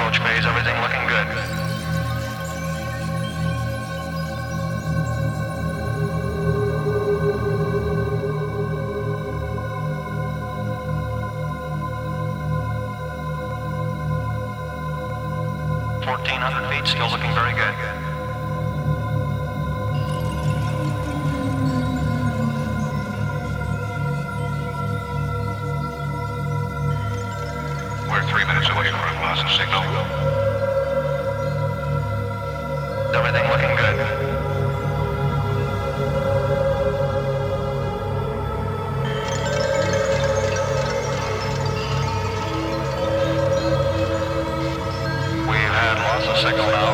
approach phase, everything looking good. Fourteen hundred feet, still looking very good. Three minutes away from loss of signal. Everything looking good. We've had lots of signal now.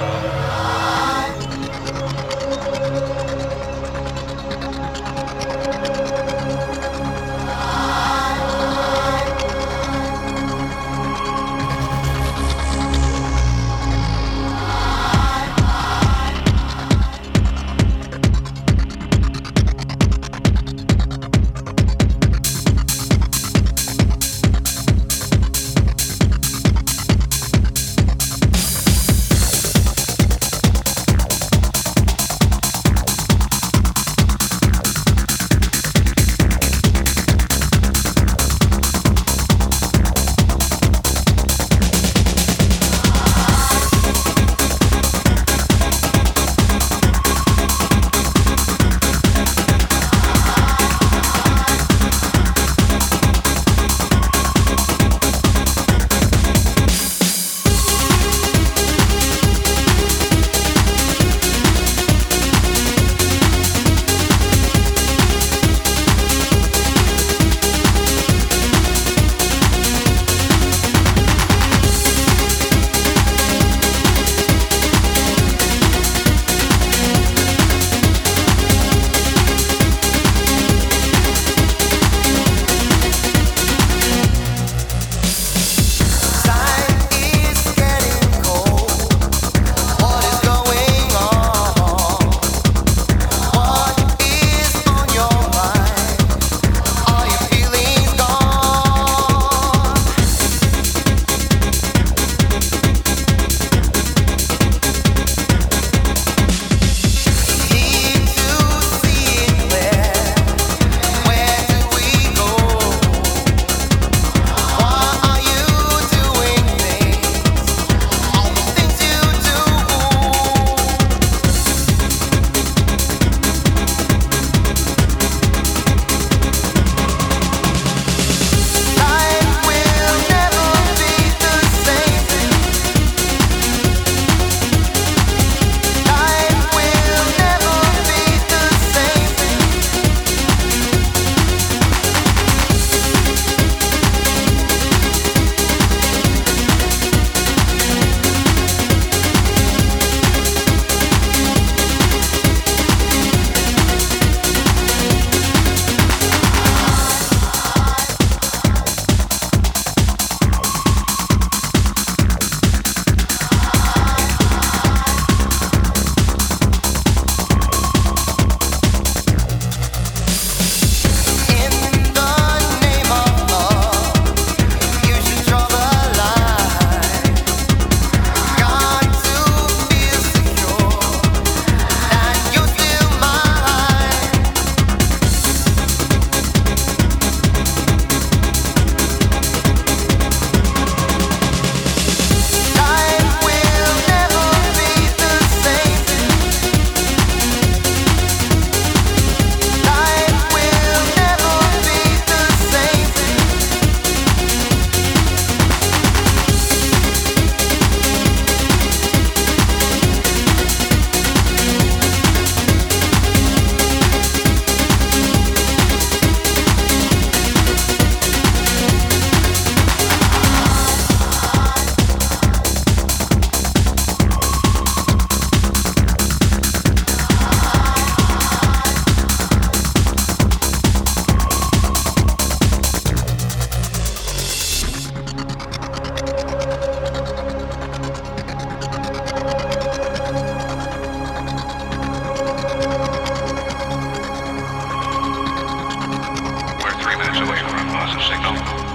loss of signal.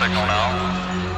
signal now.